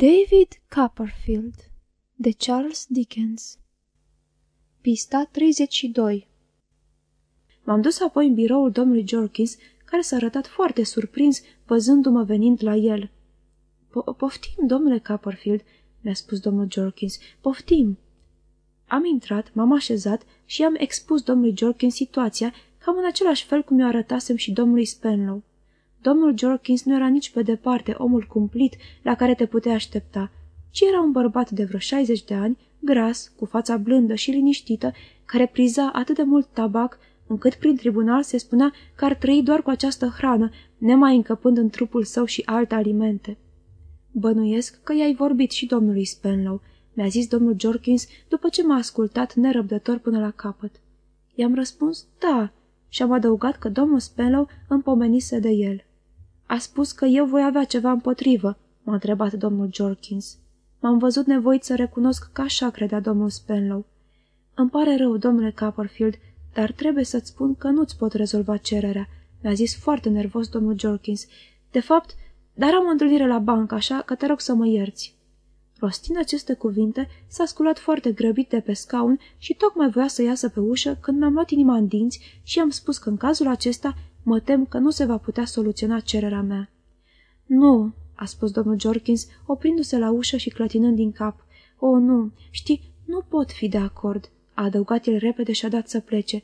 David Copperfield de Charles Dickens Pista 32 M-am dus apoi în biroul domnului Jorkins, care s-a arătat foarte surprins văzându-mă venind la el. Poftim, domnule Copperfield," mi-a spus domnul Jorkins, poftim." Am intrat, m-am așezat și am expus domnului Jorkins situația cam în același fel cum i-o arătasem și domnului Spenlow. Domnul Jorkins nu era nici pe departe omul cumplit la care te puteai aștepta, ci era un bărbat de vreo 60 de ani, gras, cu fața blândă și liniștită, care priza atât de mult tabac, încât prin tribunal se spunea că ar trăi doar cu această hrană, nemai încăpând în trupul său și alte alimente. Bănuiesc că i-ai vorbit și domnului Spenlow, mi-a zis domnul Jorkins după ce m-a ascultat nerăbdător până la capăt. I-am răspuns, da, și am adăugat că domnul Spenlow îmi pomenise de el. A spus că eu voi avea ceva împotrivă, m-a întrebat domnul Jorkins. M-am văzut nevoit să recunosc că așa credea domnul Spenlow. Îmi pare rău, domnule Copperfield, dar trebuie să-ți spun că nu-ți pot rezolva cererea, mi-a zis foarte nervos domnul Jorkins. De fapt, dar am o întâlnire la bancă, așa că te rog să mă ierți. Rostind aceste cuvinte, s-a sculat foarte grăbit de pe scaun și tocmai voia să iasă pe ușă când mi-am luat inima în dinți și am spus că în cazul acesta mă tem că nu se va putea soluționa cererea mea. Nu, a spus domnul Jorkins, oprindu-se la ușă și clătinând din cap. O, nu, știi, nu pot fi de acord, a adăugat el repede și a dat să plece.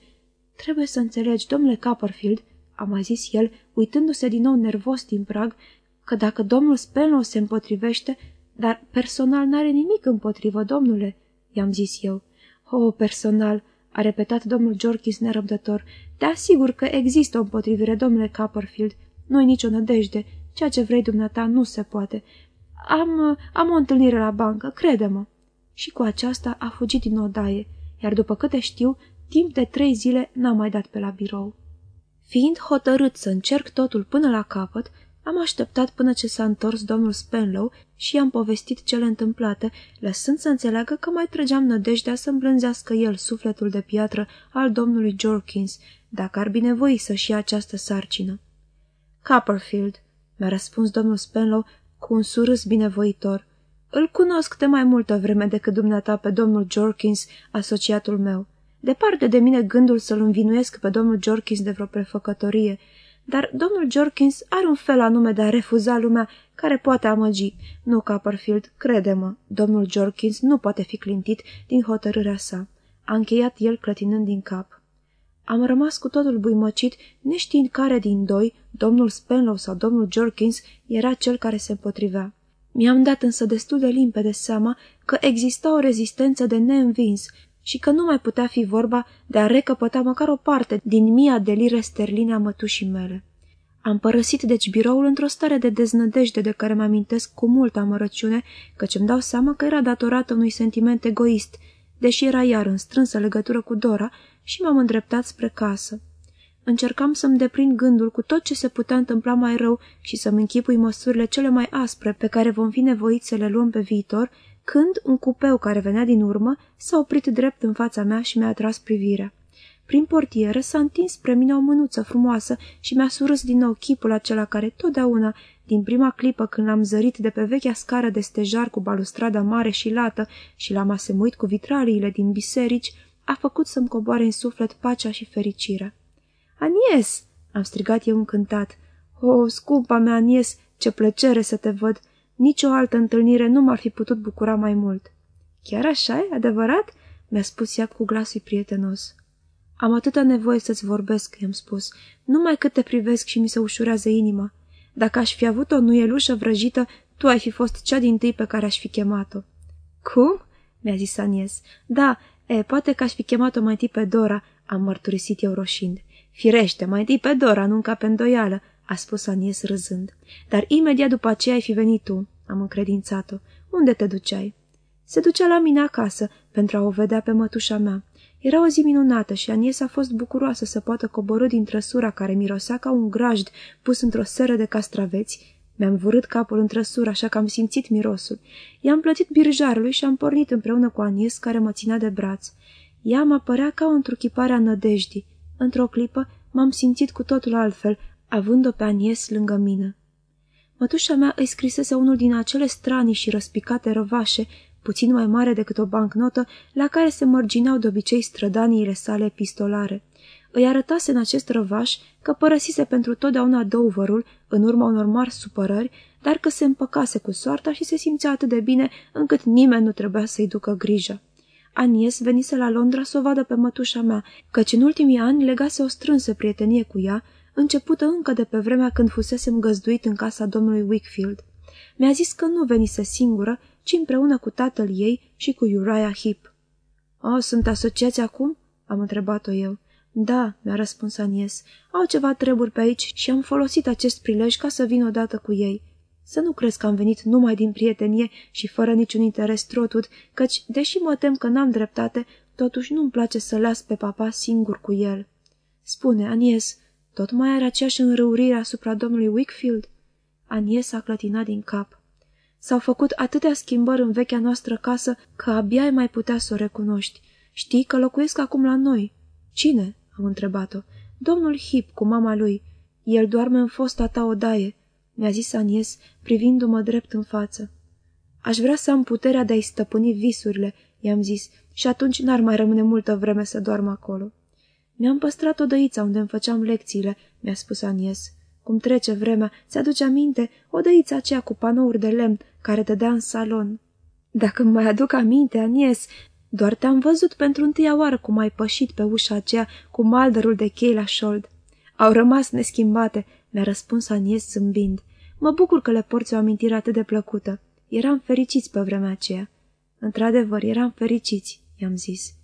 Trebuie să înțelegi, domnule Copperfield, a mai zis el, uitându-se din nou nervos din prag, că dacă domnul Spenlow se împotrivește, dar personal n-are nimic împotrivă, domnule, i-am zis eu. O, personal, a repetat domnul Jorkis nerăbdător. Te asigur că există o împotrivire, domnule Copperfield. Nu-i nicio nădejde. Ceea ce vrei dumneata nu se poate. Am, am o întâlnire la bancă, crede-mă. Și cu aceasta a fugit din odaie, iar după câte știu, timp de trei zile n-a mai dat pe la birou. Fiind hotărât să încerc totul până la capăt, am așteptat până ce s-a întors domnul Spenlow și i-am povestit cele întâmplate, lăsând să înțeleagă că mai trăgeam nădejdea să îmblânzească el sufletul de piatră al domnului Jorkins, dacă ar binevoi să-și ia această sarcină. Copperfield, mi-a răspuns domnul Spenlow cu un surâs binevoitor. Îl cunosc de mai multă vreme decât dumneata pe domnul Jorkins, asociatul meu. Departe de mine gândul să-l învinuiesc pe domnul Jorkins de vreo prefăcătorie, dar domnul Jorkins are un fel anume de a refuza lumea care poate amăgi. Nu, Copperfield, crede-mă, domnul Jorkins nu poate fi clintit din hotărârea sa. A încheiat el clătinând din cap. Am rămas cu totul buimăcit, neștiind care din doi, domnul Spenlow sau domnul Jorkins, era cel care se împotrivea. Mi-am dat însă destul de limpede seama că exista o rezistență de neînvins și că nu mai putea fi vorba de a recăpăta măcar o parte din mia de lire sterline a mătușii mele. Am părăsit deci biroul într-o stare de deznădejde de care mă amintesc cu multă amărăciune, căci îmi dau seama că era datorată unui sentiment egoist, deși era iar în strânsă legătură cu Dora și m-am îndreptat spre casă. Încercam să-mi deprind gândul cu tot ce se putea întâmpla mai rău și să-mi închipui măsurile cele mai aspre pe care vom fi nevoiți să le luăm pe viitor când un cupeu care venea din urmă s-a oprit drept în fața mea și mi-a atras privirea. Prin portieră s-a întins spre mine o mânuță frumoasă și mi-a surâs din nou chipul acela care totdeauna, din prima clipă când l-am zărit de pe vechea scară de stejar cu balustrada mare și lată și l-am asemuit cu vitraliile din biserici, a făcut să-mi coboare în suflet pacea și fericirea. Anies!" am strigat eu încântat. O, scumpa mea, Anies, ce plăcere să te văd! Nici o altă întâlnire nu m-ar fi putut bucura mai mult. Chiar așa e? Adevărat?" mi-a spus ea cu glasul prietenos. Am atâta nevoie să-ți vorbesc," i-am spus, numai cât te privesc și mi se ușurează inima. Dacă aș fi avut o nuielușă vrăjită, tu ai fi fost cea din tâi pe care aș fi chemat-o." Cum?" mi-a zis Anies. Da, e, poate că aș fi chemat-o mai întâi pe Dora," am mărturisit eu roșind. Firește, mai întâi pe Dora, nu pe îndoială," a spus Anies râzând. Dar imediat după aceea ai fi venit tu, am încredințat-o. Unde te duceai? Se ducea la mine acasă, pentru a o vedea pe mătușa mea. Era o zi minunată și Anies a fost bucuroasă să poată coborâ din trăsura care mirosea ca un grajd pus într-o seră de castraveți. Mi-am vurât capul în trăsură, așa că am simțit mirosul. I-am plătit birjarului și am pornit împreună cu Anies, care mă ținea de braț. Ea mă părea ca o întruchipare a nădejdii. Într-o clipă m-am simțit cu totul altfel, având-o pe Anies lângă mine. Mătușa mea îi scrisese unul din acele stranii și răspicate răvașe, puțin mai mare decât o bancnotă, la care se mărgineau de obicei strădaniile sale epistolare. Îi arătase în acest răvaș că părăsise pentru totdeauna Doverul în urma unor mari supărări, dar că se împăcase cu soarta și se simțea atât de bine încât nimeni nu trebuia să-i ducă grijă. Anies venise la Londra să o vadă pe mătușa mea, căci în ultimii ani legase o strânsă prietenie cu ea, începută încă de pe vremea când fusesem găzduit în casa domnului Wickfield. Mi-a zis că nu venise singură, ci împreună cu tatăl ei și cu Uriah Heep. O, sunt asociați acum?" am întrebat-o eu. Da," mi-a răspuns Anies, au ceva treburi pe aici și am folosit acest prilej ca să vin odată cu ei. Să nu crezi că am venit numai din prietenie și fără niciun interes trotut, căci, deși mă tem că n-am dreptate, totuși nu-mi place să las pe papa singur cu el. Spune, Anies, tot mai are aceeași înrăurire asupra domnului Wickfield? Anies a clătinat din cap. S-au făcut atâtea schimbări în vechea noastră casă că abia ai mai putea să o recunoști. Știi că locuiesc acum la noi. Cine? am întrebat-o. Domnul Hip cu mama lui. El doarme în fosta ta odaie mi-a zis Anies, privindu-mă drept în față. Aș vrea să am puterea de a-i stăpâni visurile, i-am zis, și atunci n-ar mai rămâne multă vreme să doarmă acolo. Mi-am păstrat odăița unde îmi făceam lecțiile, mi-a spus Anies. Cum trece vremea, ți-aduce aminte odăița aceea cu panouri de lemn care te dea în salon. Dacă îmi mai aduc aminte, Anies, doar te-am văzut pentru întâia oară cum ai pășit pe ușa aceea cu maldărul de chei la șold. Au rămas neschimbate, mi-a răspuns Anies zâmbind. Mă bucur că le porți o amintire atât de plăcută. Eram fericiți pe vremea aceea. Într-adevăr, eram fericiți, i-am zis.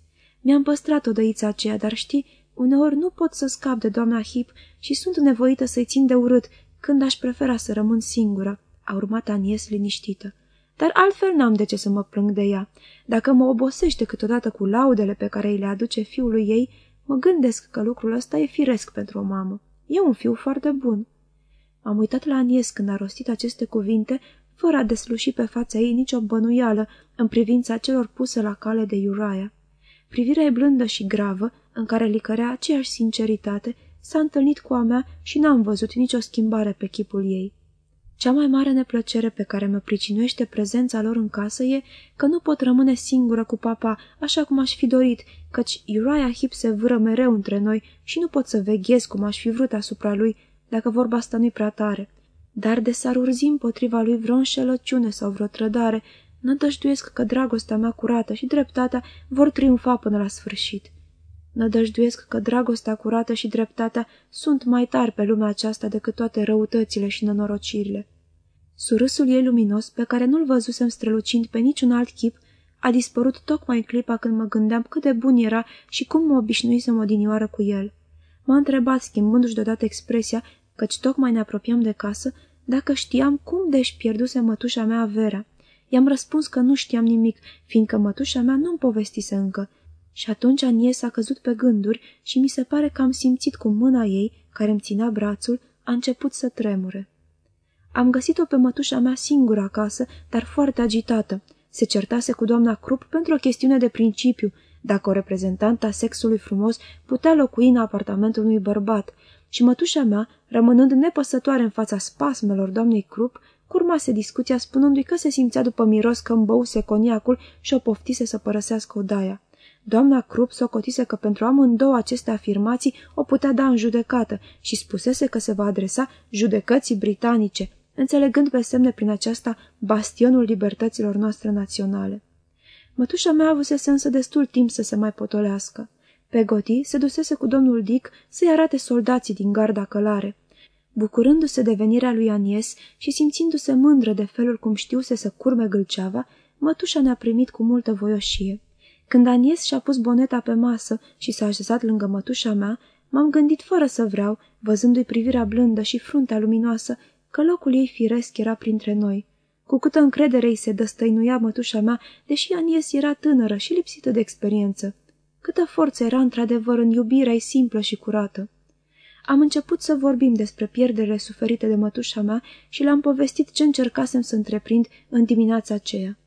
Mi-am păstrat odăița aceea, dar știi, uneori nu pot să scap de doamna Hip și sunt nevoită să-i țin de urât, când aș prefera să rămân singură. A urmat Anies liniștită. Dar altfel n-am de ce să mă plâng de ea. Dacă mă obosește câteodată cu laudele pe care îi le aduce fiului ei, mă gândesc că lucrul ăsta e firesc pentru o mamă. E un fiu foarte bun. Am uitat la Anies când a rostit aceste cuvinte, fără a desluși pe fața ei nicio bănuială în privința celor puse la cale de Uriah. Privirea e blândă și gravă, în care licărea aceeași sinceritate, s-a întâlnit cu a mea și n-am văzut nicio schimbare pe chipul ei. Cea mai mare neplăcere pe care mă pricinuiește prezența lor în casă e că nu pot rămâne singură cu papa, așa cum aș fi dorit, căci Uriah Hip se vâră mereu între noi și nu pot să veghez cum aș fi vrut asupra lui, dacă vorba asta nu-i prea tare. Dar de s-ar urzi împotriva lui vreo înșelăciune sau vreo trădare, nădăjduiesc că dragostea mea curată și dreptatea vor triumfa până la sfârșit. Nădăjduiesc că dragostea curată și dreptatea sunt mai tari pe lumea aceasta decât toate răutățile și nenorocirile. Surâsul ei luminos, pe care nu-l văzusem strălucind pe niciun alt chip, a dispărut tocmai în clipa când mă gândeam cât de bun era și cum mă obișnuisem odinioară cu el. M-a întrebat, schimbându-și deodată expresia, căci tocmai ne apropiam de casă, dacă știam cum de-și pierduse mătușa mea averea. I-am răspuns că nu știam nimic, fiindcă mătușa mea nu-mi povestise încă. Și atunci Anies a căzut pe gânduri și mi se pare că am simțit cum mâna ei, care îmi ținea brațul, a început să tremure. Am găsit-o pe mătușa mea singură acasă, dar foarte agitată. Se certase cu doamna Krupp pentru o chestiune de principiu, dacă o reprezentantă a sexului frumos putea locui în apartamentul unui bărbat, și mătușa mea, rămânând nepăsătoare în fața spasmelor doamnei Krupp, curmase discuția spunându-i că se simțea după miros că îmbăuse coniacul și o poftise să părăsească odaia. Doamna Krupp socotise că pentru amândouă aceste afirmații o putea da în judecată și spusese că se va adresa judecății britanice, înțelegând pe semne prin aceasta bastionul libertăților noastre naționale. Mătușa mea avusese însă destul timp să se mai potolească. Pegoti se dusese cu domnul Dick să-i arate soldații din garda călare. Bucurându-se de venirea lui Anies și simțindu-se mândră de felul cum știuse să curme gâlceava, mătușa ne-a primit cu multă voioșie. Când Anies și-a pus boneta pe masă și s-a așezat lângă mătușa mea, m-am gândit fără să vreau, văzându-i privirea blândă și fruntea luminoasă, că locul ei firesc era printre noi. Cu câtă încredere îi se dăstăinuia mătușa mea, deși Anies era tânără și lipsită de experiență. Câtă forță era într-adevăr în iubirea ei simplă și curată. Am început să vorbim despre pierderile suferite de mătușa mea și le-am povestit ce încercasem să întreprind în dimineața aceea.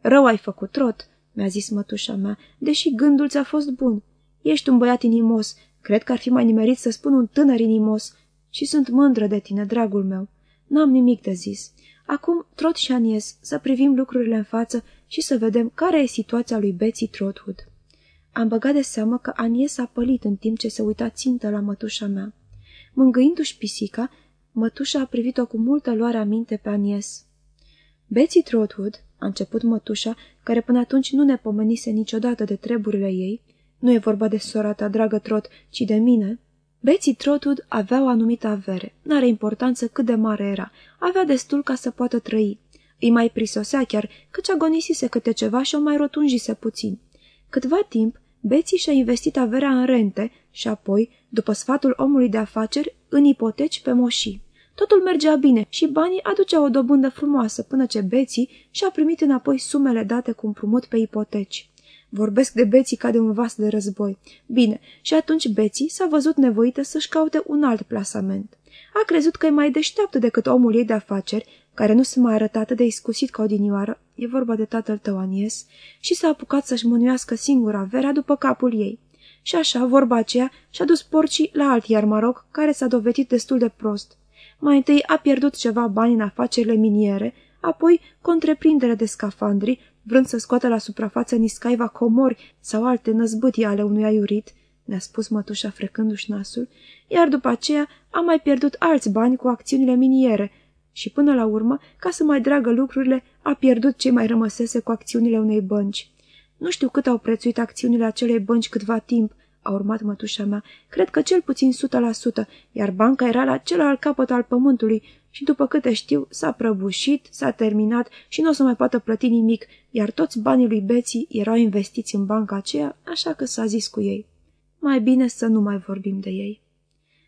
Rău ai făcut, trot, mi-a zis mătușa mea, deși gândul ți-a fost bun. Ești un băiat inimos, cred că ar fi mai nimerit să spun un tânăr inimos și sunt mândră de tine, dragul meu. N-am nimic de zis. Acum, Trot și Anies, să privim lucrurile în față și să vedem care e situația lui Betsy Trotwood. Am băgat de seamă că Anies a pălit în timp ce se uita țintă la mătușa mea. Mângâindu-și pisica, mătușa a privit-o cu multă luare aminte pe Anies. Betsy Trotwood, a început mătușa, care până atunci nu ne pomenise niciodată de treburile ei, nu e vorba de sora ta, dragă Trot, ci de mine, Betsy Trotwood avea o anumită avere. N-are importanță cât de mare era. Avea destul ca să poată trăi. Îi mai prisosea chiar, căci agonisise câte ceva și o mai rotunjise puțin. Câtva timp, Betsy și-a investit averea în rente și apoi, după sfatul omului de afaceri, în ipoteci pe moșii. Totul mergea bine și banii aduceau o dobândă frumoasă până ce Betsy și-a primit înapoi sumele date cu împrumut pe ipoteci. Vorbesc de Betsy ca de un vas de război. Bine, și atunci Betsy s-a văzut nevoită să-și caute un alt plasament. A crezut că e mai deșteaptă decât omul ei de afaceri, care nu se mai arăta atât de iscusit ca odinioară, e vorba de tatăl tău, Anies, și s-a apucat să-și mânuiască singura averea după capul ei. Și așa, vorba aceea, și-a dus porcii la alt iar maroc, care s-a dovedit destul de prost. Mai întâi a pierdut ceva bani în afacerile miniere, apoi cu întreprindere de scafandri, vrând să scoată la suprafață niscaiva comori sau alte năzbâtii ale unui aiurit, ne-a spus mătușa frecându-și nasul, iar după aceea a mai pierdut alți bani cu acțiunile miniere și până la urmă, ca să mai dragă lucrurile, a pierdut ce mai rămăsese cu acțiunile unei bănci. Nu știu cât au prețuit acțiunile acelei bănci câtva timp, a urmat mătușa mea, cred că cel puțin 100%, iar banca era la celălalt capăt al pământului și, după câte știu, s-a prăbușit, s-a terminat și nu o să mai poată plăti nimic, iar toți banii lui Beții erau investiți în banca aceea, așa că s-a zis cu ei. Mai bine să nu mai vorbim de ei.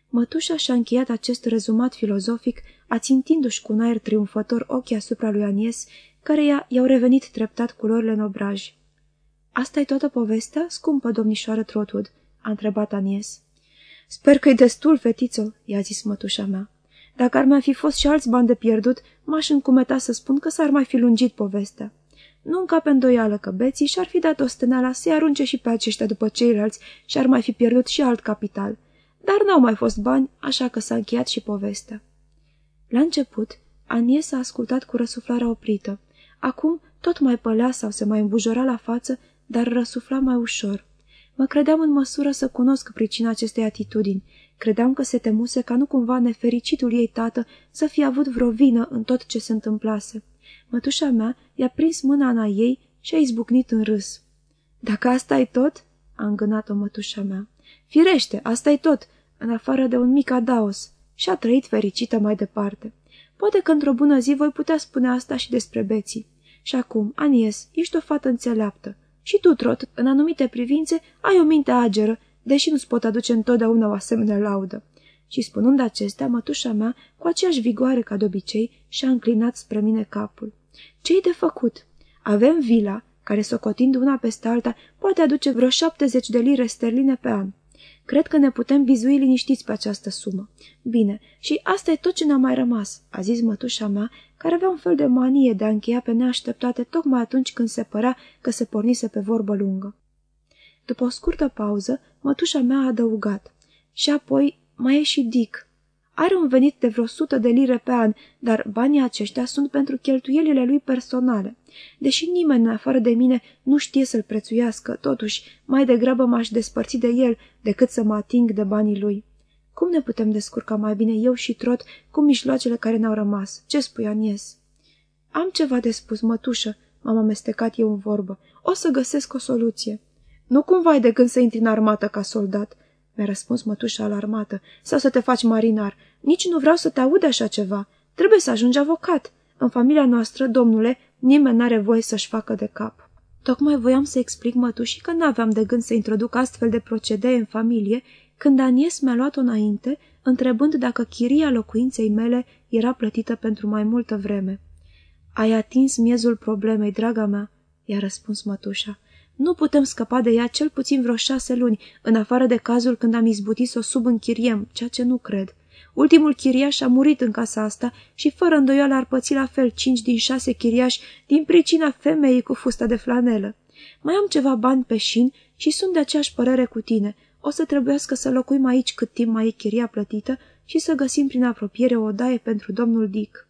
Mătușa și-a încheiat acest rezumat filozofic, ațintindu-și cu un aer triumfător ochii asupra lui Anies, care i-au revenit treptat culorile în obraj. Asta e toată povestea, scumpă domnișoară Trotwood?" a întrebat Anies. Sper că-i destul, fetițo," i-a zis mătușa mea. Dacă ar mai fi fost și alți bani de pierdut, m-aș încumeta să spun că s-ar mai fi lungit povestea. Nu încape îndoială că beții și-ar fi dat o stâneala să-i arunce și pe aceștia după ceilalți și ar mai fi pierdut și alt capital. Dar n-au mai fost bani, așa că s-a încheiat și povestea. La început, Anie s-a ascultat cu răsuflarea oprită. Acum tot mai pălea sau se mai îmbujora la față, dar răsufla mai ușor. Mă credeam în măsură să cunosc pricina acestei atitudini. Credeam că se temuse ca nu cumva nefericitul ei tată să fie avut vreo vină în tot ce se întâmplase. Mătușa mea i-a prins mâna în a ei și a izbucnit în râs. Dacă asta e tot?" a îngânat-o mătușa mea. Firește, asta e tot, în afară de un mic adaos." Și a trăit fericită mai departe. Poate că într-o bună zi voi putea spune asta și despre Beții. Și acum, Anies, ești o fată înțeleaptă. Și tu, Trot, în anumite privințe, ai o minte ageră, deși nu-ți pot aduce întotdeauna o asemenea laudă. Și spunând acestea, mătușa mea, cu aceeași vigoare ca de obicei, și-a înclinat spre mine capul. Ce-i de făcut? Avem vila, care, socotind una peste alta, poate aduce vreo 70 de lire sterline pe an. Cred că ne putem bizui liniștiți pe această sumă. Bine, și asta e tot ce ne-a mai rămas, a zis mătușa mea, care avea un fel de manie de a încheia pe neașteptate tocmai atunci când se părea că se pornise pe vorbă lungă. După o scurtă pauză, mătușa mea a adăugat. Și apoi mai e și Dick. Are un venit de vreo sută de lire pe an, dar banii aceștia sunt pentru cheltuielile lui personale. Deși nimeni în afară de mine nu știe să-l prețuiască, totuși, mai degrabă m-aș despărți de el decât să mă ating de banii lui. Cum ne putem descurca mai bine eu și Trot cu mijloacele care ne-au rămas? Ce spui, Anies? Am ceva de spus, mătușă, m-am amestecat eu în vorbă. O să găsesc o soluție. Nu cumva ai de gând să intri în armată ca soldat, mi-a răspuns mătușa alarmată, sau să te faci marinar. Nici nu vreau să te aud așa ceva. Trebuie să ajungi avocat. În familia noastră, domnule, nimeni n-are voie să-și facă de cap. Tocmai voiam să explic mătușii că n-aveam de gând să introduc astfel de procedee în familie, când Anies mi-a luat-o înainte, întrebând dacă chiria locuinței mele era plătită pentru mai multă vreme. Ai atins miezul problemei, draga mea," i-a răspuns mătușa. Nu putem scăpa de ea cel puțin vreo șase luni, în afară de cazul când am izbutit să o subînchiriem, ceea ce nu cred. Ultimul chiriaș a murit în casa asta și fără îndoială ar păți la fel cinci din șase chiriași din pricina femeii cu fusta de flanelă. Mai am ceva bani pe șin și sunt de aceeași părere cu tine. O să trebuiască să locuim aici cât timp mai e chiria plătită și să găsim prin apropiere o daie pentru domnul Dick.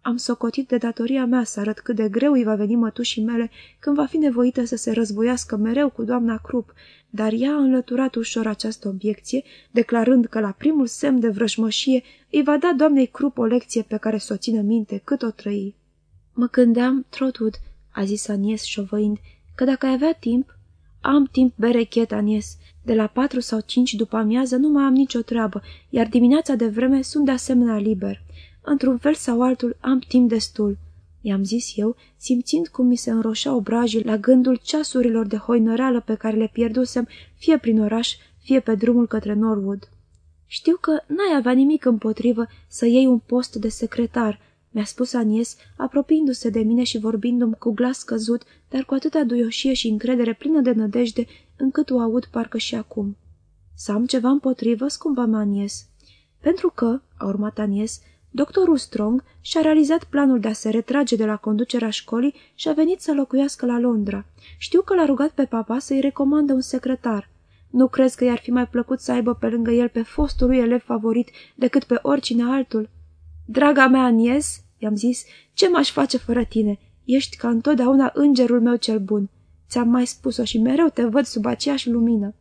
Am socotit de datoria mea să arăt cât de greu îi va veni mătușii mele când va fi nevoită să se războiască mereu cu doamna Crup, dar ea a înlăturat ușor această obiecție, declarând că la primul semn de vrăjmășie îi va da doamnei Crup o lecție pe care să o țină minte cât o trăi. Mă gândeam, Trotwood, a zis Anies șovăind, că dacă ai avea timp... Am timp berechet, Anies. De la patru sau cinci după amiază nu mai am nicio treabă, iar dimineața de vreme sunt de asemenea liber. Într-un fel sau altul am timp destul. I-am zis eu, simțind cum mi se înroșea obrajii la gândul ceasurilor de hoinăreală pe care le pierdusem, fie prin oraș, fie pe drumul către Norwood. Știu că n-ai avea nimic împotrivă să iei un post de secretar, mi-a spus Anies, apropiindu-se de mine și vorbindu-mi cu glas căzut, dar cu atâta duioșie și încredere plină de nădejde, încât o aud parcă și acum. Să am ceva împotrivă, scumpa mea Anies. Pentru că, a urmat Anies, doctorul Strong și-a realizat planul de a se retrage de la conducerea școlii și a venit să locuiască la Londra. Știu că l-a rugat pe papa să-i recomandă un secretar. Nu crezi că i-ar fi mai plăcut să aibă pe lângă el pe fostul lui elev favorit decât pe oricine altul? Draga mea, Anies, i-am zis, ce m-aș face fără tine? Ești ca întotdeauna îngerul meu cel bun. Ți-am mai spus-o și mereu te văd sub aceeași lumină.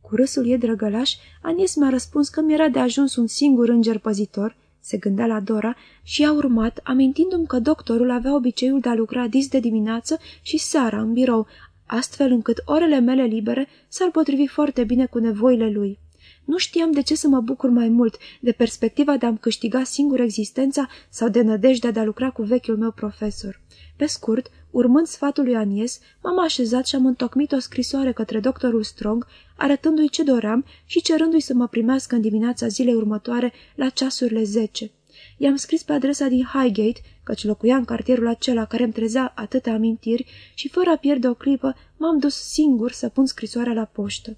Cu râsul ei drăgălaș, Anies mi-a răspuns că mi-era de ajuns un singur înger păzitor, se gândea la Dora, și a urmat, amintindu-mi că doctorul avea obiceiul de a lucra dis de dimineață și seara în birou, astfel încât orele mele libere s-ar potrivi foarte bine cu nevoile lui. Nu știam de ce să mă bucur mai mult, de perspectiva de a-mi câștiga singur existența sau de nădejdea de a lucra cu vechiul meu profesor. Pe scurt, urmând sfatul lui Anies, m-am așezat și am întocmit o scrisoare către doctorul Strong, arătându-i ce doream și cerându-i să mă primească în dimineața zilei următoare la ceasurile zece. I-am scris pe adresa din Highgate, căci locuia în cartierul acela care îmi trezea atâtea amintiri și, fără a pierde o clipă, m-am dus singur să pun scrisoarea la poștă.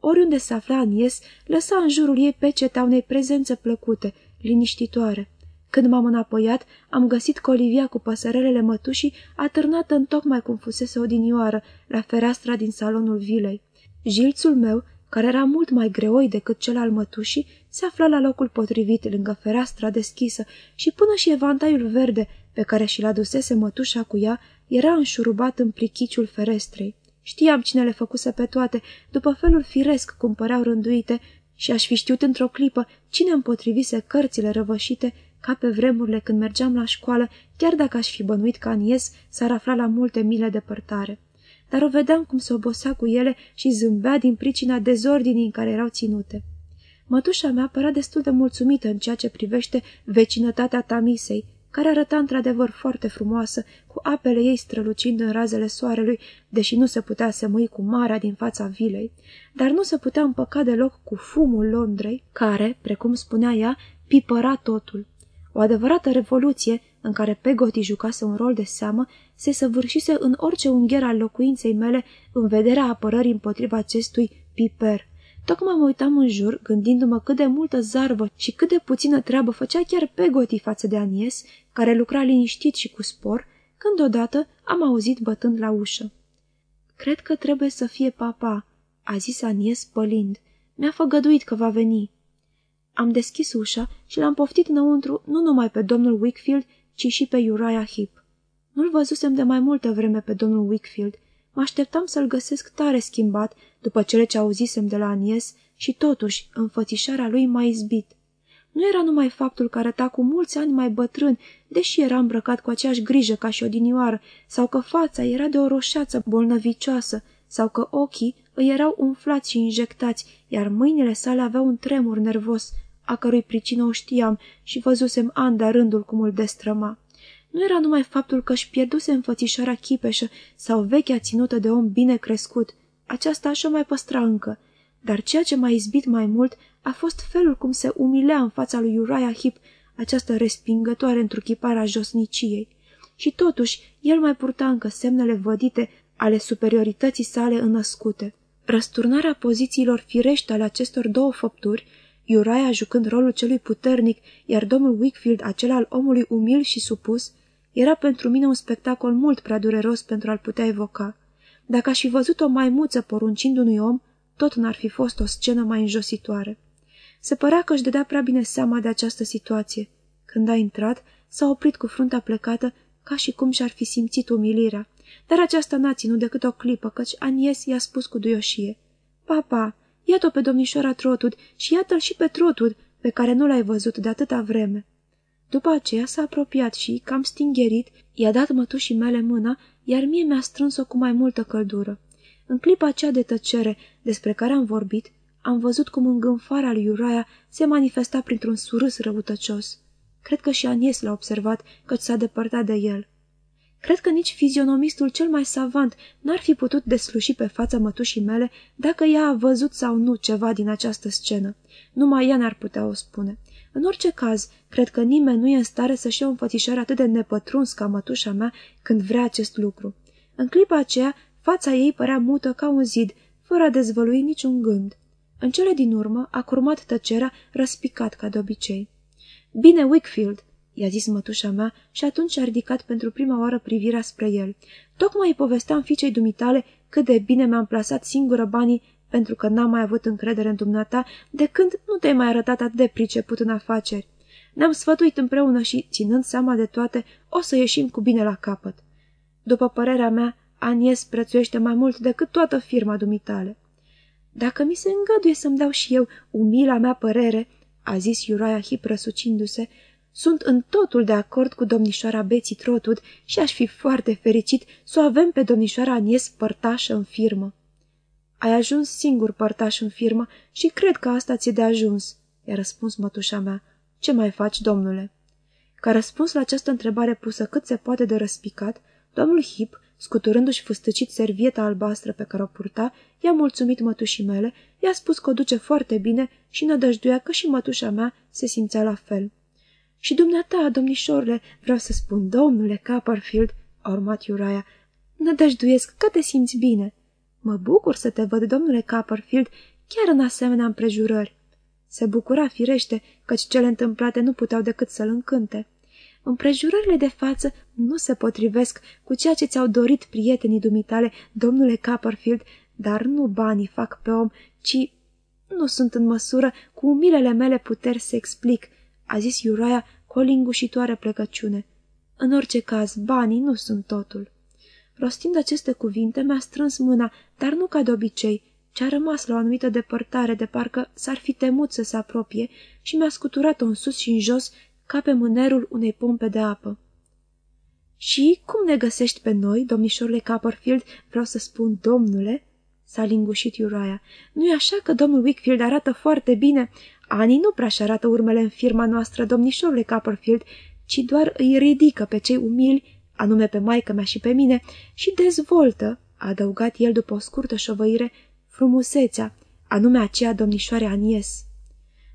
Oriunde se afla Anies, lăsa în jurul ei pecetea unei prezențe plăcute, liniștitoare. Când m-am înapoiat, am găsit Colivia cu păsărelele mătușii atârnată în tocmai cum fusese odinioară, la fereastra din salonul vilei. Jilțul meu, care era mult mai greoi decât cel al mătușii, se afla la locul potrivit, lângă fereastra deschisă, și până și evantaiul verde, pe care și-l adusese mătușa cu ea, era înșurubat în plichiciul ferestrei. Știam cine le făcuse pe toate, după felul firesc cum păreau rânduite, și aș fi știut într-o clipă cine împotrivise cărțile răvășite, ca pe vremurile când mergeam la școală, chiar dacă aș fi bănuit că Anies s-ar afla la multe mile depărtare. Dar o vedeam cum se obosea cu ele și zâmbea din pricina dezordinii în care erau ținute. Mătușa mea părea destul de mulțumită în ceea ce privește vecinătatea Tamisei, care arăta într-adevăr foarte frumoasă, cu apele ei strălucind în razele soarelui, deși nu se putea semui cu marea din fața vilei, dar nu se putea împăca deloc cu fumul Londrei, care, precum spunea ea, pipăra totul. O adevărată revoluție, în care Pegoti jucase un rol de seamă, se săvârșise în orice ungher al locuinței mele în vederea apărării împotriva acestui piper. Tocmai mă uitam în jur, gândindu-mă cât de multă zarvă și cât de puțină treabă făcea chiar Pegoti față de Anies, care lucra liniștit și cu spor, când odată am auzit bătând la ușă. Cred că trebuie să fie papa," a zis Anies pălind. Mi-a făgăduit că va veni." Am deschis ușa și l-am poftit înăuntru nu numai pe domnul Wickfield, ci și pe Uriah Heep. Nu-l văzusem de mai multă vreme pe domnul Wickfield. Mă așteptam să-l găsesc tare schimbat după cele ce auzisem de la Anies și totuși înfățișarea lui m-a izbit. Nu era numai faptul că arăta cu mulți ani mai bătrân, deși era îmbrăcat cu aceeași grijă ca și odinioară, sau că fața era de o roșeață bolnăvicioasă, sau că ochii îi erau umflați și injectați, iar mâinile sale aveau un tremur nervos, a cărui pricină o știam și văzusem an de rândul cum îl destrăma. Nu era numai faptul că își pierduse înfățișarea chipeșă sau vechea ținută de om bine crescut, aceasta așa mai păstra încă, dar ceea ce m-a izbit mai mult a fost felul cum se umilea în fața lui Uriah Heep această respingătoare întruchipare josniciei. Și totuși, el mai purta încă semnele vădite ale superiorității sale înăscute. Răsturnarea pozițiilor firești ale acestor două făpturi, Uriah jucând rolul celui puternic, iar domnul Wickfield acela al omului umil și supus, era pentru mine un spectacol mult prea dureros pentru a-l putea evoca. Dacă aș fi văzut o maimuță poruncind unui om, tot n-ar fi fost o scenă mai înjositoare. Se părea că își dădea prea bine seama de această situație. Când a intrat, s-a oprit cu fruntea plecată, ca și cum și-ar fi simțit umilirea. Dar aceasta n-a ținut decât o clipă, căci Anies i-a spus cu duioșie. Papa, iată-o pe domnișoara Trotud și iată-l și pe Trotud, pe care nu l-ai văzut de atâta vreme. După aceea s-a apropiat și, cam stingherit, i-a dat mătușii mele mâna, iar mie mi-a strâns-o cu mai multă căldură. În clipa aceea de tăcere despre care am vorbit, am văzut cum îngânfarea lui Uraia se manifesta printr-un surâs răutăcios. Cred că și Anies l-a observat, căci s-a depărtat de el. Cred că nici fizionomistul cel mai savant n-ar fi putut desluși pe fața mătușii mele dacă ea a văzut sau nu ceva din această scenă. Numai ea n-ar putea o spune. În orice caz, cred că nimeni nu e în stare să-și ia o înfățișare atât de nepătruns ca mătușa mea când vrea acest lucru. În clipa aceea, fața ei părea mută ca un zid, fără a dezvălui niciun gând. În cele din urmă a curmat tăcerea, răspicat ca de obicei. Bine, Wickfield!" I-a zis mătușa mea și atunci a ridicat pentru prima oară privirea spre el. Tocmai îi povesteam fiicei dumitale cât de bine mi-am plasat singură banii pentru că n-am mai avut încredere în dumneata de când nu te-ai mai arătat atât de priceput în afaceri. Ne-am sfătuit împreună și, ținând seama de toate, o să ieșim cu bine la capăt. După părerea mea, Anies prețuiește mai mult decât toată firma dumitale. Dacă mi se îngăduie să-mi dau și eu umila mea părere, a zis Uriah Hip răsucindu-se, sunt în totul de acord cu domnișoara Beții Trotud și aș fi foarte fericit să o avem pe domnișoara Anies părtașă în firmă. Ai ajuns singur părtaș în firmă și cred că asta ți-e de ajuns, i-a răspuns mătușa mea. Ce mai faci, domnule? Ca răspuns la această întrebare pusă cât se poate de răspicat, domnul Hip, scuturându-și fustăcit servieta albastră pe care o purta, i-a mulțumit mătușii mele, i-a spus că o duce foarte bine și nădăjduia că și mătușa mea se simțea la fel. Și dumneata, domnișorle, vreau să spun, domnule Copperfield, a urmat Iuraia, nădăjduiesc că te simți bine. Mă bucur să te văd, domnule Copperfield, chiar în asemenea împrejurări. Se bucura firește, căci cele întâmplate nu puteau decât să-l încânte. Împrejurările de față nu se potrivesc cu ceea ce ți-au dorit prietenii dumitale, domnule Copperfield, dar nu banii fac pe om, ci nu sunt în măsură cu umilele mele puteri să explic, a zis Uriah cu o lingușitoare plecăciune. În orice caz, banii nu sunt totul. Rostind aceste cuvinte, mi-a strâns mâna, dar nu ca de obicei, ci a rămas la o anumită depărtare, de parcă s-ar fi temut să se apropie și mi-a scuturat-o în sus și în jos, ca pe mânerul unei pompe de apă. Și cum ne găsești pe noi, domnișorule Copperfield, vreau să spun domnule?" s-a lingușit Uriah. Nu-i așa că domnul Wickfield arată foarte bine? Anii nu prea arată urmele în firma noastră, domnișorule Copperfield, ci doar îi ridică pe cei umili, anume pe maică mea și pe mine, și dezvoltă, a adăugat el după o scurtă șovăire, frumusețea, anume aceea domnișoare Anies.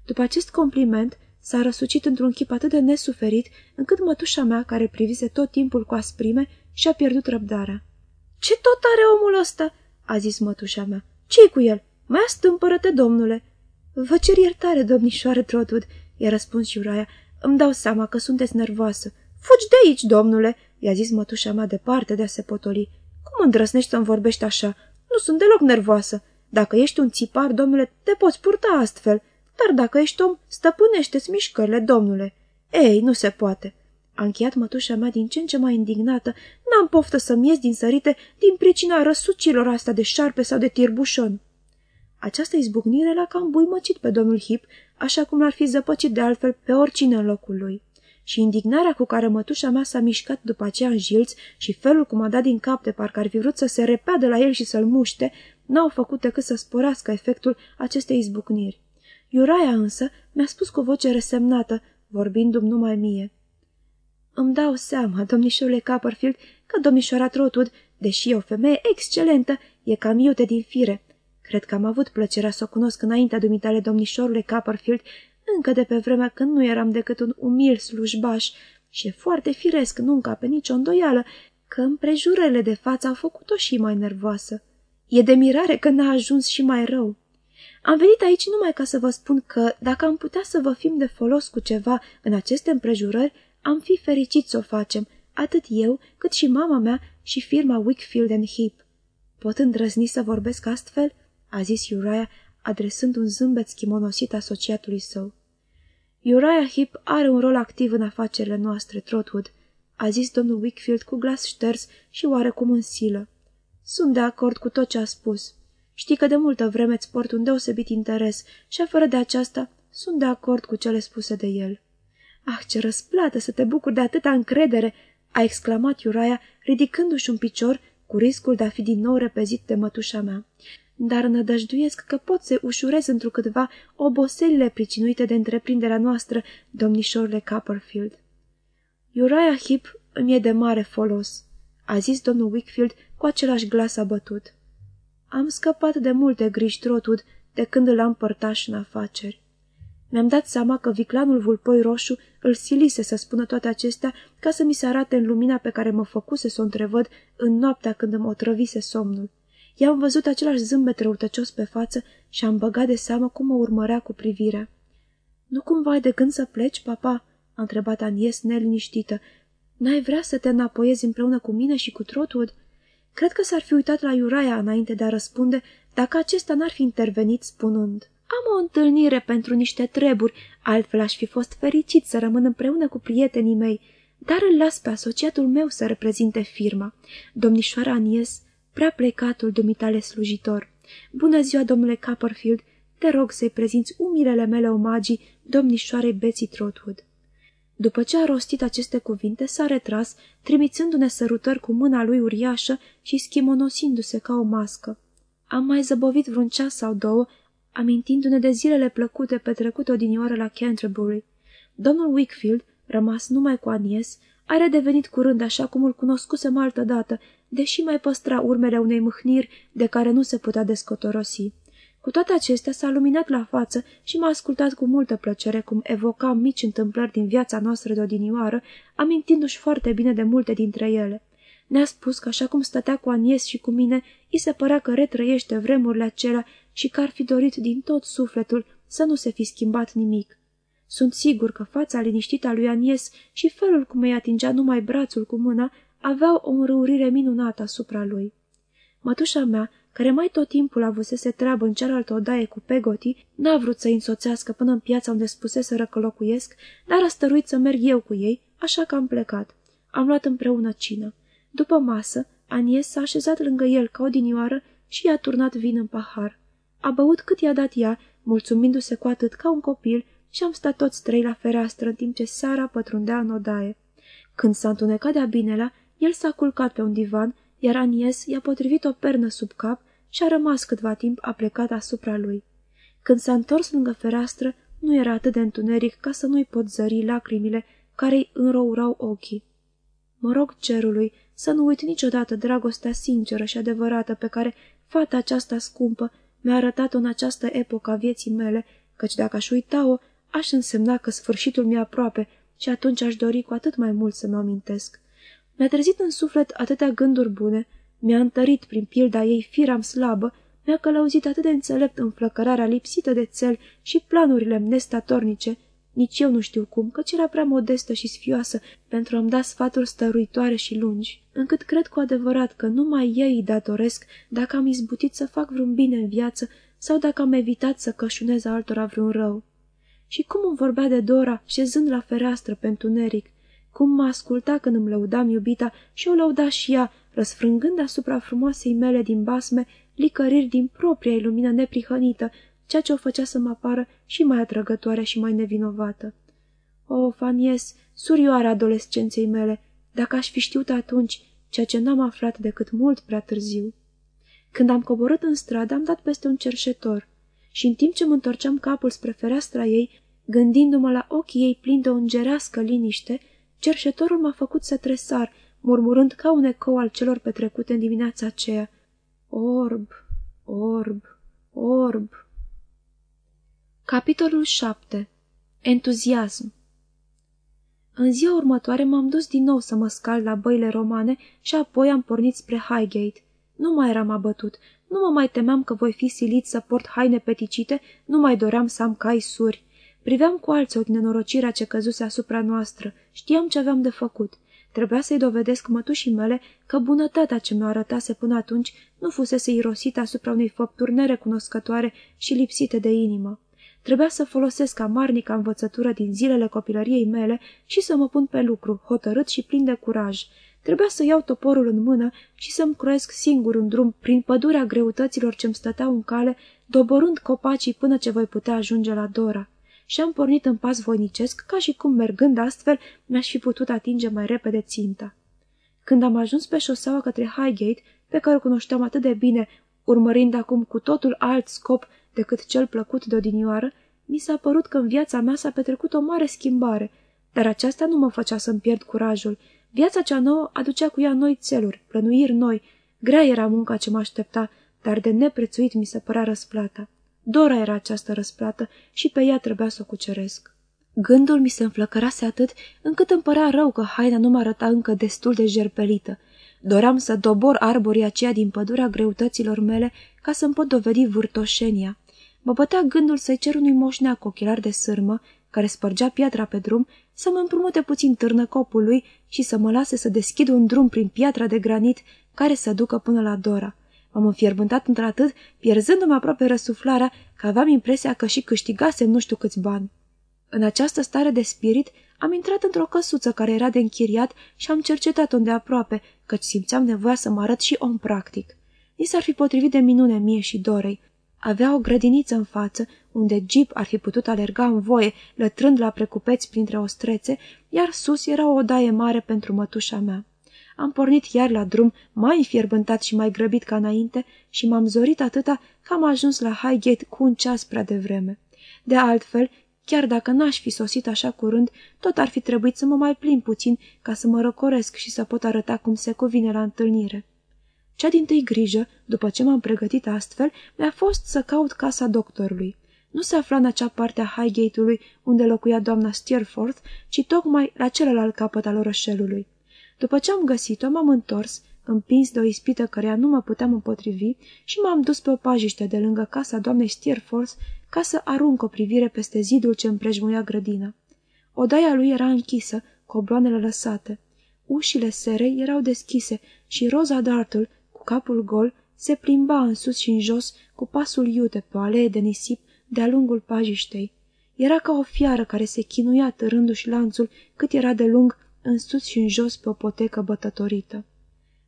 După acest compliment, s-a răsucit într-un chip atât de nesuferit, încât mătușa mea, care privise tot timpul cu asprime, și-a pierdut răbdarea. Ce tot are omul ăsta?" a zis mătușa mea. ce cu el? Mai astâmpără-te, domnule!" Vă cer iertare, domnișoară Trotwood," i-a răspuns Iuraia. Îmi dau seama că sunteți nervoasă." Fugi de aici, domnule!" i-a zis mătușa mea departe de a se potoli. Cum îndrăsnești să-mi vorbești așa? Nu sunt deloc nervoasă. Dacă ești un țipar, domnule, te poți purta astfel. Dar dacă ești om, stăpânește-ți mișcările, domnule." Ei, nu se poate." A încheiat mătușa mea din ce în ce mai indignată. N-am poftă să-mi ies din sărite din pricina răsucilor asta de șarpe sau de tirbușon. Această izbucnire l-a cam buimăcit pe domnul Hip, așa cum l-ar fi zăpăcit de altfel pe oricine în locul lui. Și indignarea cu care mătușa mea s-a mișcat după aceea în jilț și felul cum a dat din cap de parcă ar fi vrut să se repea de la el și să-l muște, n-au făcut decât să sporească efectul acestei izbucniri. Iuraia însă mi-a spus cu voce resemnată, vorbindu-mi numai mie. Îmi dau seama, domnișorule Copperfield, că domnișoara Trotud, deși e o femeie excelentă, e cam iute din fire. Cred că am avut plăcerea să o cunosc înaintea dumitale domnișorule Copperfield, încă de pe vremea când nu eram decât un umil slujbaș și e foarte firesc, nu pe nicio îndoială, că împrejurele de față au făcut-o și mai nervoasă. E de mirare că n-a ajuns și mai rău. Am venit aici numai ca să vă spun că, dacă am putea să vă fim de folos cu ceva în aceste împrejurări, am fi fericit să o facem, atât eu, cât și mama mea și firma Wickfield and Heap. Pot îndrăzni să vorbesc astfel?" A zis Uriah, adresând un zâmbet schimonosit asociatului său. Uriah Heep are un rol activ în afacerile noastre, Trotwood, a zis domnul Wickfield cu glas șters și oarecum în silă. Sunt de acord cu tot ce a spus. Știi că de multă vreme îți port un deosebit interes și, fără de aceasta, sunt de acord cu cele spuse de el. Ah, ce răsplată să te bucuri de atâta încredere!" a exclamat Iuraia, ridicându-și un picior, cu riscul de a fi din nou repezit de mătușa mea. Dar nădăjduiesc că pot să ușurez întrucâtva oboselile pricinuite de întreprinderea noastră, domnișorule Copperfield. Uriah Heep îmi e de mare folos, a zis domnul Wickfield cu același glas abătut. Am scăpat de multe griji trotud de când îl am părtaș în afaceri. Mi-am dat seama că viclanul vulpoi roșu îl silise să spună toate acestea ca să mi se arate în lumina pe care mă făcuse să o întrevăd în noaptea când îmi otrăvise somnul. I-am văzut același zâmbet răutăcios pe față și am băgat de seamă cum mă urmărea cu privirea. Nu cumva ai de gând să pleci, papa?" a întrebat Anies neliniștită. N-ai vrea să te înapoiezi împreună cu mine și cu Trotwood?" Cred că s-ar fi uitat la Iuraia înainte de a răspunde dacă acesta n-ar fi intervenit spunând Am o întâlnire pentru niște treburi, altfel aș fi fost fericit să rămân împreună cu prietenii mei, dar îl las pe asociatul meu să reprezinte firma. Domnișoara Anies, prea plecatul dumitale slujitor. Bună ziua, domnule Copperfield, te rog să-i prezinți umilele mele omagii domnișoarei Betsy Trotwood. După ce a rostit aceste cuvinte, s-a retras, trimițându-ne sărutări cu mâna lui uriașă și schimonosindu-se ca o mască. Am mai zăbovit vreun ceas sau două, amintindu-ne de zilele plăcute petrecute odinioară la Canterbury. Domnul Wickfield, rămas numai cu Anies, a redevenit curând așa cum îl cunoscusem altă dată, deși mai păstra urmele unei mâhniri de care nu se putea descotorosi. Cu toate acestea s-a luminat la față și m-a ascultat cu multă plăcere cum evoca mici întâmplări din viața noastră de odinioară, amintindu-și foarte bine de multe dintre ele. Ne-a spus că așa cum stătea cu Anies și cu mine, îi se părea că retrăiește vremurile acelea și că ar fi dorit din tot sufletul să nu se fi schimbat nimic. Sunt sigur că fața liniștită a lui Anies și felul cum îi atingea numai brațul cu mâna aveau o înrăurire minunată asupra lui. Mătușa mea, care mai tot timpul avusese treabă în cealaltă odaie cu Pegoti, n-a vrut să-i însoțească până în piața unde spusese că locuiesc, dar a stăruit să merg eu cu ei, așa că am plecat. Am luat împreună cină. După masă, Anies s-a așezat lângă el ca o dinioară și i-a turnat vin în pahar. A băut cât i-a dat ea, mulțumindu-se cu atât ca un copil, și am stat toți trei la fereastră în timp ce seara pătrundea în odaie. Când s-a întunecat de-a binelea, el s-a culcat pe un divan, iar Anies i-a potrivit o pernă sub cap și a rămas câtva timp aplecat asupra lui. Când s-a întors lângă fereastră, nu era atât de întuneric ca să nu-i pot zări lacrimile care îi înrourau ochii. Mă rog cerului să nu uit niciodată dragostea sinceră și adevărată pe care fata aceasta scumpă mi-a arătat-o în această epocă a vieții mele, căci dacă aș uita-o, aș însemna că sfârșitul mi-e aproape și atunci aș dori cu atât mai mult să mă amintesc. Mi-a trezit în suflet atâtea gânduri bune, mi-a întărit prin pilda ei firam slabă, mi-a călăuzit atât de înțelept în flăcărarea lipsită de țel și planurile nestatornice, nici eu nu știu cum, căci era prea modestă și sfioasă pentru a-mi da sfaturi stăruitoare și lungi, încât cred cu adevărat că numai ei îi datoresc dacă am izbutit să fac vreun bine în viață sau dacă am evitat să cășunez altora vreun rău. Și cum îmi vorbea de Dora, șezând la fereastră pentru neric, cum mă asculta când îmi lăudam iubita și o lăuda și ea, răsfrângând asupra frumoasei mele din basme licăriri din propria lumină neprihănită, ceea ce o făcea să mă apară și mai atrăgătoare și mai nevinovată. O, Fanies, surioara adolescenței mele, dacă aș fi știut atunci, ceea ce n-am aflat decât mult prea târziu. Când am coborât în stradă, am dat peste un cerșetor și în timp ce mă întorceam capul spre fereastra ei, gândindu-mă la ochii ei plini de o îngerească liniște, cerșetorul m-a făcut să tresar, murmurând ca un ecou al celor petrecute în dimineața aceea. Orb, orb, orb. Capitolul 7. Entuziasm În ziua următoare m-am dus din nou să mă scald la băile romane și apoi am pornit spre Highgate. Nu mai eram abătut, nu mă mai temeam că voi fi silit să port haine peticite, nu mai doream să am cai suri. Priveam cu alți ochi nenorocirea ce căzuse asupra noastră, știam ce aveam de făcut. Trebuia să-i dovedesc mătușii mele că bunătatea ce mi-o arătase până atunci nu fusese irosită asupra unei făpturi nerecunoscătoare și lipsite de inimă. Trebuia să folosesc amarnica învățătură din zilele copilăriei mele și să mă pun pe lucru, hotărât și plin de curaj. Trebuia să iau toporul în mână și să-mi croiesc singur un drum prin pădurea greutăților ce-mi stăteau în cale, doborând copacii până ce voi putea ajunge la Dora. Și am pornit în pas voinicesc, ca și cum mergând astfel mi-aș fi putut atinge mai repede ținta. Când am ajuns pe șoseaua către Highgate, pe care o cunoșteam atât de bine, urmărind acum cu totul alt scop decât cel plăcut de odinioară, mi s-a părut că în viața mea s-a petrecut o mare schimbare, dar aceasta nu mă făcea să-mi pierd curajul. Viața cea nouă aducea cu ea noi țeluri, plănuiri noi. Grea era munca ce mă aștepta, dar de neprețuit mi se părea răsplata. Dora era această răsplată și pe ea trebuia să o cuceresc. Gândul mi se înflăcărase atât încât îmi părea rău că haina nu mă arăta încă destul de jerpelită. Doream să dobor arborii aceia din pădurea greutăților mele ca să-mi pot dovedi vârtoșenia. Mă bătea gândul să-i cer unui moșneac ochelar de sârmă, care spărgea piatra pe drum, să mă împrumute puțin târnăcopul lui și să mă lase să deschid un drum prin piatra de granit care să ducă până la Dora. M-am înfierbântat într-atât, pierzându-mi aproape răsuflarea, că aveam impresia că și câștigasem nu știu câți bani. În această stare de spirit am intrat într-o căsuță care era de închiriat și am cercetat-o de aproape, căci simțeam nevoia să mă arăt și om practic. Ni s-ar fi potrivit de minune mie și Dorei. Avea o grădiniță în față, unde Jeep ar fi putut alerga în voie, lătrând la precupeți printre ostrețe, iar sus era o odaie mare pentru mătușa mea. Am pornit iar la drum, mai fierbântat și mai grăbit ca înainte, și m-am zorit atâta că am ajuns la Highgate cu un ceas prea devreme. De altfel, chiar dacă n-aș fi sosit așa curând, tot ar fi trebuit să mă mai plim puțin ca să mă răcoresc și să pot arăta cum se cuvine la întâlnire. Cea din tâi grijă, după ce m-am pregătit astfel, mi-a fost să caut casa doctorului. Nu se afla în acea parte a Highgate-ului unde locuia doamna Steerforth, ci tocmai la celălalt capăt al orășelului. După ce am găsit-o, m-am întors, împins de o ispită căreia nu mă puteam împotrivi și m-am dus pe o pajiște de lângă casa doamnei Steerforth ca să arunc o privire peste zidul ce împrejmuia grădina. Odaia lui era închisă, cu obloanele lăsate. Ușile serei erau deschise și Rosa Dartle, cu capul gol, se plimba în sus și în jos cu pasul iute pe o alee de nisip de-a lungul pajiștei. Era ca o fiară care se chinuia târându-și lanțul cât era de lung în sus și în jos pe o potecă bătătorită.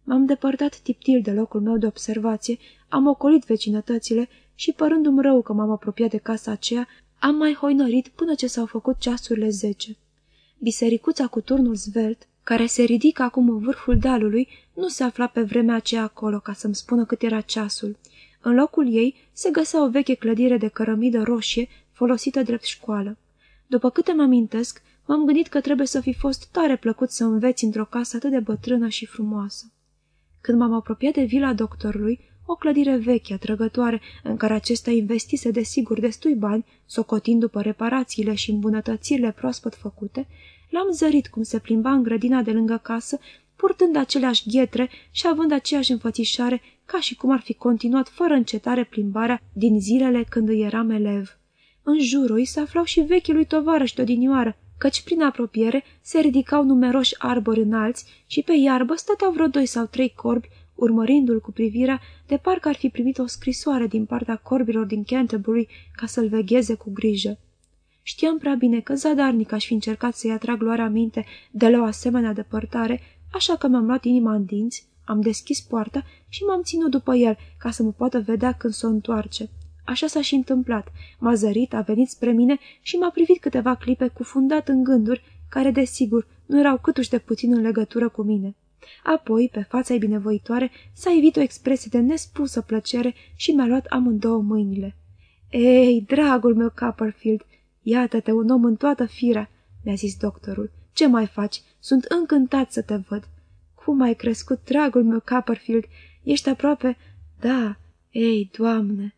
M-am depărtat tiptil de locul meu de observație, am ocolit vecinătățile și, părându-mi rău că m-am apropiat de casa aceea, am mai hoinărit până ce s-au făcut ceasurile zece. Bisericuța cu turnul zvelt, care se ridică acum în vârful dealului, nu se afla pe vremea aceea acolo ca să-mi spună cât era ceasul. În locul ei se găsea o veche clădire de cărămidă roșie, folosită drept școală. După câte mă amintesc, m-am gândit că trebuie să fi fost tare plăcut să înveți într-o casă atât de bătrână și frumoasă. Când m-am apropiat de vila doctorului, o clădire veche, atrăgătoare, în care acesta investise de sigur destui bani, socotind după reparațiile și îmbunătățirile proaspăt făcute, l-am zărit cum se plimba în grădina de lângă casă, purtând aceleași ghetre și având aceeași înfățișare, ca și cum ar fi continuat fără încetare plimbarea din zilele când îi eram elev. În jurul îi se aflau și vechii lui tovarăși de odinioară, căci prin apropiere se ridicau numeroși arbori înalți și pe iarbă stăteau vreo doi sau trei corbi, urmărindu-l cu privirea, de parcă ar fi primit o scrisoare din partea corbilor din Canterbury ca să-l vegheze cu grijă. Știam prea bine că zadarnic aș fi încercat să-i atrag luarea minte de la o asemenea depărtare, așa că mi-am luat inima în dinți, am deschis poarta și m-am ținut după el ca să mă poată vedea când s-o întoarce. Așa s-a și întâmplat. M-a zărit, a venit spre mine și m-a privit câteva clipe cufundat în gânduri, care, desigur, nu erau câtuși de puțin în legătură cu mine. Apoi, pe fața ei binevoitoare, s-a evit o expresie de nespusă plăcere și mi-a luat amândouă mâinile. Ei, dragul meu Copperfield, iată-te un om în toată firea, mi-a zis doctorul. Ce mai faci? Sunt încântat să te văd. Cum ai crescut, dragul meu Copperfield? Ești aproape... Da, ei, doamne...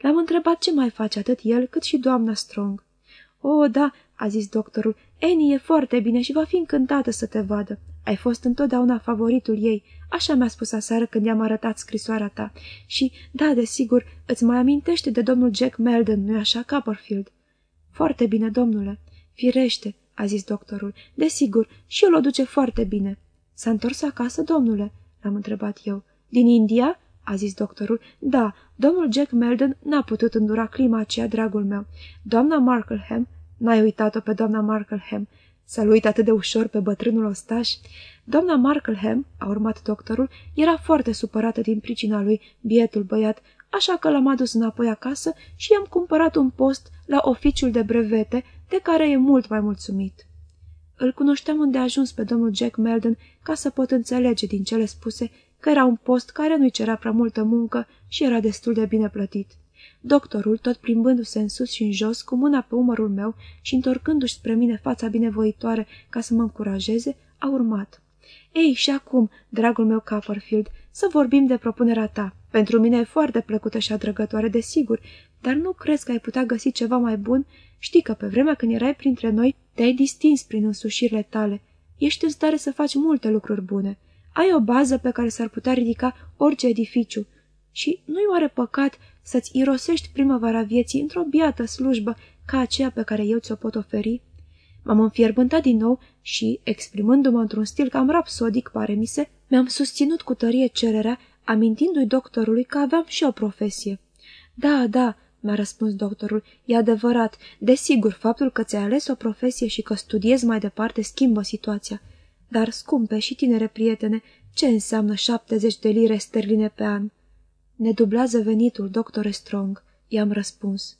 L-am întrebat ce mai face atât el cât și doamna Strong. O, da, a zis doctorul, Annie e foarte bine și va fi încântată să te vadă. Ai fost întotdeauna favoritul ei, așa mi-a spus aseară când i-am arătat scrisoarea ta. Și, da, desigur, îți mai amintește de domnul Jack Melden, nu-i așa, Copperfield? Foarte bine, domnule. Firește, a zis doctorul. Desigur, și el o duce foarte bine. S-a întors acasă, domnule? L-am întrebat eu. Din India? A zis doctorul. Da, domnul Jack Meldon n-a putut îndura clima aceea, dragul meu. Doamna Markleham, n-ai uitat-o pe doamna Markleham, să-l uit atât de ușor pe bătrânul ostaș? Doamna Markleham, a urmat doctorul, era foarte supărată din pricina lui, bietul băiat, așa că l-am adus înapoi acasă și i-am cumpărat un post la oficiul de brevete, de care e mult mai mulțumit. Îl cunoșteam îndeajuns pe domnul Jack Meldon ca să pot înțelege din cele spuse că era un post care nu-i cerea prea multă muncă și era destul de bine plătit. Doctorul, tot plimbându-se în sus și în jos, cu mâna pe umărul meu și întorcându-și spre mine fața binevoitoare ca să mă încurajeze, a urmat. Ei, și acum, dragul meu Copperfield, să vorbim de propunerea ta. Pentru mine e foarte plăcută și atrăgătoare, desigur, dar nu crezi că ai putea găsi ceva mai bun? Știi că pe vremea când erai printre noi, te-ai distins prin însușirile tale. Ești în stare să faci multe lucruri bune. Ai o bază pe care s-ar putea ridica orice edificiu. Și nu-i oare păcat să-ți irosești primăvara vieții într-o biată slujbă ca aceea pe care eu ți-o pot oferi? M-am înfierbântat din nou și, exprimându-mă într-un stil cam rapsodic, pare mi se, mi-am susținut cu tărie cererea, amintindu-i doctorului că aveam și o profesie. Da, da, mi-a răspuns doctorul, e adevărat. Desigur, faptul că ți-ai ales o profesie și că studiezi mai departe schimbă situația. Dar, scumpe și tinere prietene, ce înseamnă 70 de lire sterline pe an? Ne dublează venitul, doctore Strong, i-am răspuns.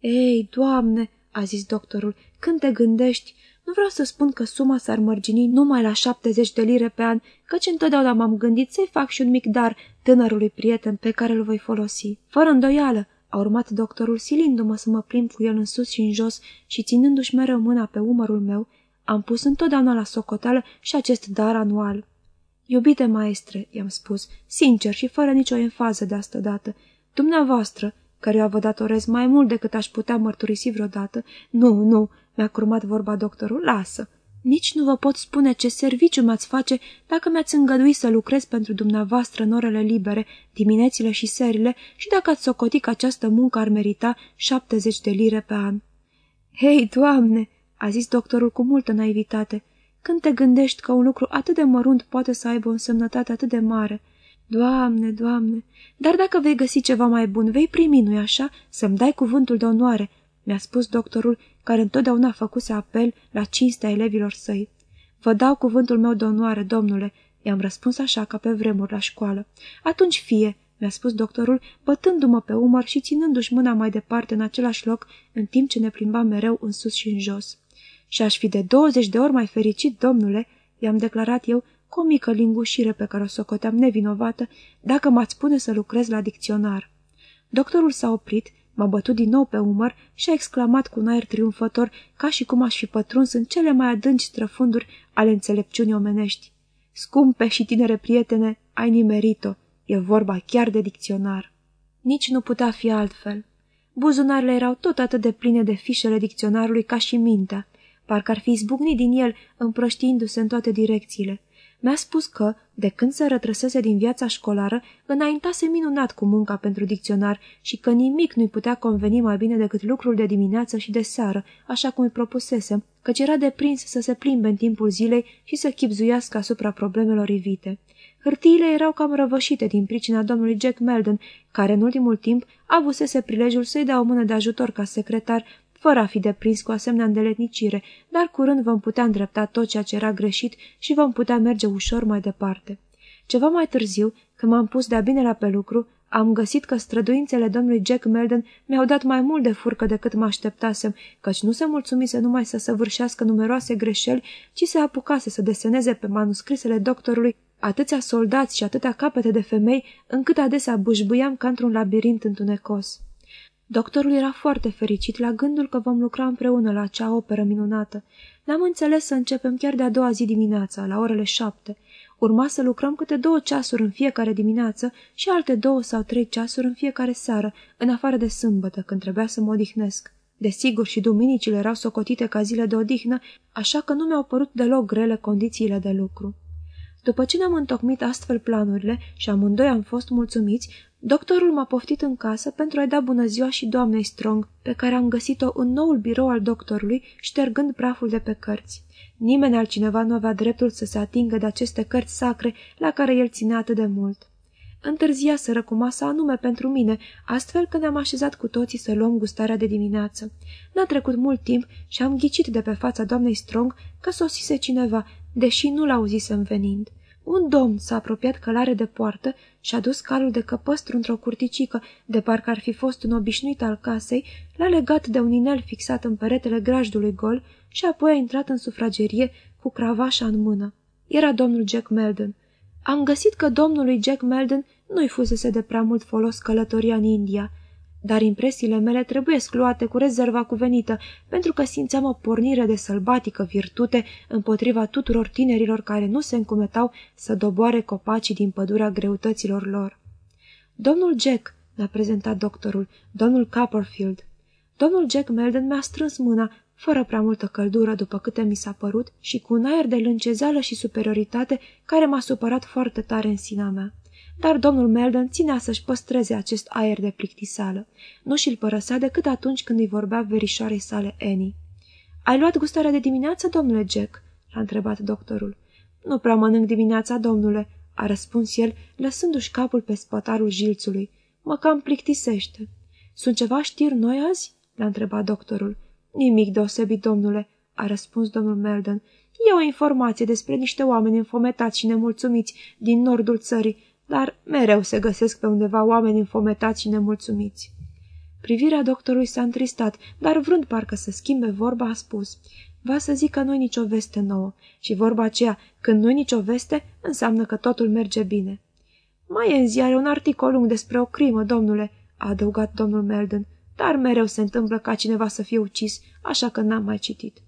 Ei, doamne, a zis doctorul, când te gândești, nu vreau să spun că suma s-ar mărgini numai la 70 de lire pe an, căci întotdeauna m-am gândit să-i fac și un mic dar tânărului prieten pe care îl voi folosi. Fără îndoială, a urmat doctorul silindu-mă să mă plimb cu el în sus și în jos și ținându-și mereu mâna pe umărul meu, am pus întotdeauna la socoteală și acest dar anual. Iubite maestre, i-am spus, sincer și fără nicio enfază de asta dată, dumneavoastră, căruia vă datorez mai mult decât aș putea mărturisi vreodată, nu, nu, mi-a curmat vorba doctorul, lasă. Nici nu vă pot spune ce serviciu mi-ați face dacă mi-ați îngăduit să lucrez pentru dumneavoastră în orele libere, diminețile și serile, și dacă ați socotit că această muncă ar merita 70 de lire pe an. Hei, doamne!" A zis doctorul cu multă naivitate. Când te gândești că un lucru atât de mărunt poate să aibă o însemnătate atât de mare? Doamne, doamne, dar dacă vei găsi ceva mai bun, vei primi, nu-i așa, să-mi dai cuvântul de onoare, mi-a spus doctorul, care întotdeauna făcuse apel la cinstea elevilor săi. Vă dau cuvântul meu de onoare, domnule, i-am răspuns așa ca pe vremuri la școală. Atunci fie, mi-a spus doctorul, bătându-mă pe umăr și ținându-și mâna mai departe în același loc, în timp ce ne plimba mereu în sus și în jos. Și aș fi de douăzeci de ori mai fericit, domnule, i-am declarat eu, cu o mică lingușire pe care o socoteam nevinovată, dacă m-ați pune să lucrez la dicționar. Doctorul s-a oprit, m-a bătut din nou pe umăr și a exclamat cu un aer triumfător, ca și cum aș fi pătruns în cele mai adânci străfunduri ale înțelepciunii omenești. Scumpe și tinere prietene, ai nimerit-o, e vorba chiar de dicționar. Nici nu putea fi altfel. Buzunarele erau tot atât de pline de fișele dicționarului ca și mintea, parcă ar fi izbucnit din el, împrăștiindu-se în toate direcțiile. Mi-a spus că, de când se rătrăsese din viața școlară, înaintase minunat cu munca pentru dicționar și că nimic nu-i putea conveni mai bine decât lucrul de dimineață și de seară, așa cum îi propusesem, căci era deprins să se plimbe în timpul zilei și să chipzuiască asupra problemelor ivite. Hârtiile erau cam răvășite din pricina domnului Jack Meldon, care în ultimul timp avusese prilejul să-i dea o mână de ajutor ca secretar, fără a fi deprins cu asemenea îndeletnicire, dar curând vom putea îndrepta tot ceea ce era greșit și vom putea merge ușor mai departe. Ceva mai târziu, când m-am pus de-a binelea pe lucru, am găsit că străduințele domnului Jack Melden mi-au dat mai mult de furcă decât mă așteptasem, căci nu se mulțumise numai să săvârșească numeroase greșeli, ci se apucase să deseneze pe manuscrisele doctorului atâția soldați și atâtea capete de femei, încât adesea bușbuiam ca într-un labirint întunecos. Doctorul era foarte fericit la gândul că vom lucra împreună la acea operă minunată. Ne-am înțeles să începem chiar de-a doua zi dimineața, la orele șapte. Urma să lucrăm câte două ceasuri în fiecare dimineață și alte două sau trei ceasuri în fiecare seară, în afară de sâmbătă, când trebuia să mă odihnesc. Desigur, și duminicile erau socotite ca zile de odihnă, așa că nu mi-au părut deloc grele condițiile de lucru. După ce ne-am întocmit astfel planurile și amândoi am fost mulțumiți, doctorul m-a poftit în casă pentru a-i da bună ziua și doamnei Strong, pe care am găsit-o în noul birou al doctorului, ștergând praful de pe cărți. Nimeni altcineva nu avea dreptul să se atingă de aceste cărți sacre la care el ținea atât de mult. Întârzia să cu masa anume pentru mine, astfel că ne-am așezat cu toții să luăm gustarea de dimineață. N-a trecut mult timp și am ghicit de pe fața doamnei Strong că sosise cineva, deși nu l-auzisem venind. Un domn s-a apropiat călare de poartă și a dus calul de căpăstru într-o curticică, de parcă ar fi fost un obișnuit al casei, l-a legat de un inel fixat în peretele grajdului gol și apoi a intrat în sufragerie cu cravașa în mână. Era domnul Jack Meldon. Am găsit că domnului Jack Meldon nu-i fusese de prea mult folos călătoria în India, dar impresiile mele trebuie luate cu rezerva cuvenită, pentru că simțeam o pornire de sălbatică virtute împotriva tuturor tinerilor care nu se încumetau să doboare copacii din pădurea greutăților lor. Domnul Jack, l-a prezentat doctorul, domnul Copperfield. Domnul Jack Melden mi-a strâns mâna, fără prea multă căldură după câte mi s-a părut și cu un aer de lâncezeală și superioritate care m-a supărat foarte tare în sinea mea dar domnul Meldon ținea să-și păstreze acest aer de plictisală. Nu și-l părăsea decât atunci când îi vorbea verișoarei sale Annie. Ai luat gustarea de dimineață, domnule Jack?" l-a întrebat doctorul. Nu prea mănânc dimineața, domnule," a răspuns el, lăsându-și capul pe spătarul jilțului. Mă cam plictisește." Sunt ceva știri noi azi?" l-a întrebat doctorul. Nimic deosebit, domnule," a răspuns domnul Meldon. E o informație despre niște oameni înfometați și nemulțumiți din nordul țării, dar mereu se găsesc pe undeva oameni înfometați și nemulțumiți. Privirea doctorului s-a întristat, dar vrând parcă să schimbe vorba, a spus Va să zic că nu-i nicio veste nouă și vorba aceea, când nu-i nicio veste, înseamnă că totul merge bine. Mai e în ziare un articol lung despre o crimă, domnule, a adăugat domnul Melden, dar mereu se întâmplă ca cineva să fie ucis, așa că n-am mai citit.